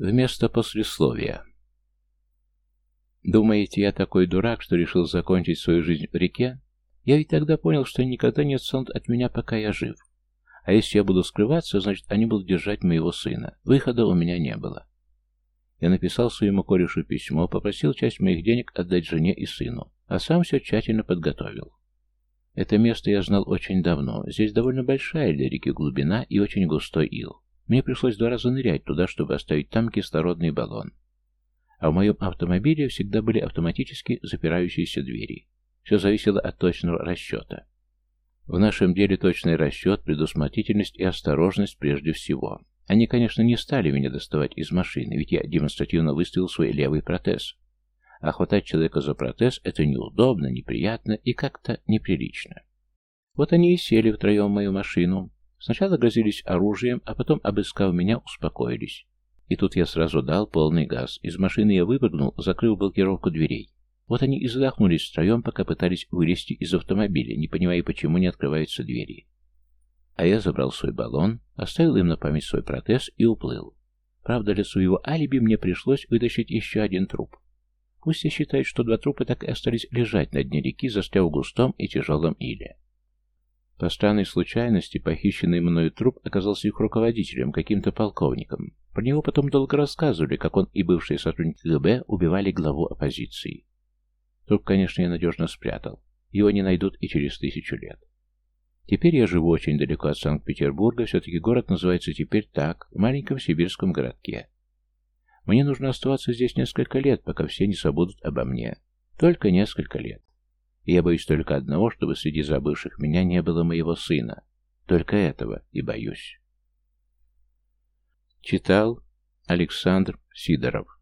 Вместо послесловия. Думаете, я такой дурак, что решил закончить свою жизнь в реке? Я ведь тогда понял, что никогда не отстанут от меня, пока я жив. А если я буду скрываться, значит, они будут держать моего сына. Выхода у меня не было. Я написал своему корешу письмо, попросил часть моих денег отдать жене и сыну, а сам все тщательно подготовил. Это место я знал очень давно. Здесь довольно большая для реки глубина и очень густой ил. Мне пришлось два раза нырять туда, чтобы оставить там кислородный баллон. А в моем автомобиле всегда были автоматически запирающиеся двери. Все зависело от точного расчета. В нашем деле точный расчет, предусмотрительность и осторожность прежде всего. Они, конечно, не стали меня доставать из машины, ведь я демонстративно выставил свой левый протез. А хватать человека за протез – это неудобно, неприятно и как-то неприлично. Вот они и сели втроем в мою машину. Сначала грозились оружием, а потом, обыскав меня, успокоились. И тут я сразу дал полный газ. Из машины я выпрыгнул, закрыл блокировку дверей. Вот они и задохнулись втроем, пока пытались вылезти из автомобиля, не понимая, почему не открываются двери. А я забрал свой баллон, оставил им на память свой протез и уплыл. Правда, для своего алиби мне пришлось вытащить еще один труп. Пусть я считаю, что два трупа так и остались лежать на дне реки, застряв в густом и тяжелом иле. По странной случайности похищенный мною труп оказался их руководителем, каким-то полковником. Про него потом долго рассказывали, как он и бывший сотрудник КГБ убивали главу оппозиции. Труп, конечно, я надежно спрятал. Его не найдут и через тысячу лет. Теперь я живу очень далеко от Санкт-Петербурга, все-таки город называется теперь так, в маленьком сибирском городке. Мне нужно оставаться здесь несколько лет, пока все не забудут обо мне. Только несколько лет. Я боюсь только одного, чтобы среди забывших меня не было моего сына. Только этого и боюсь. Читал Александр Сидоров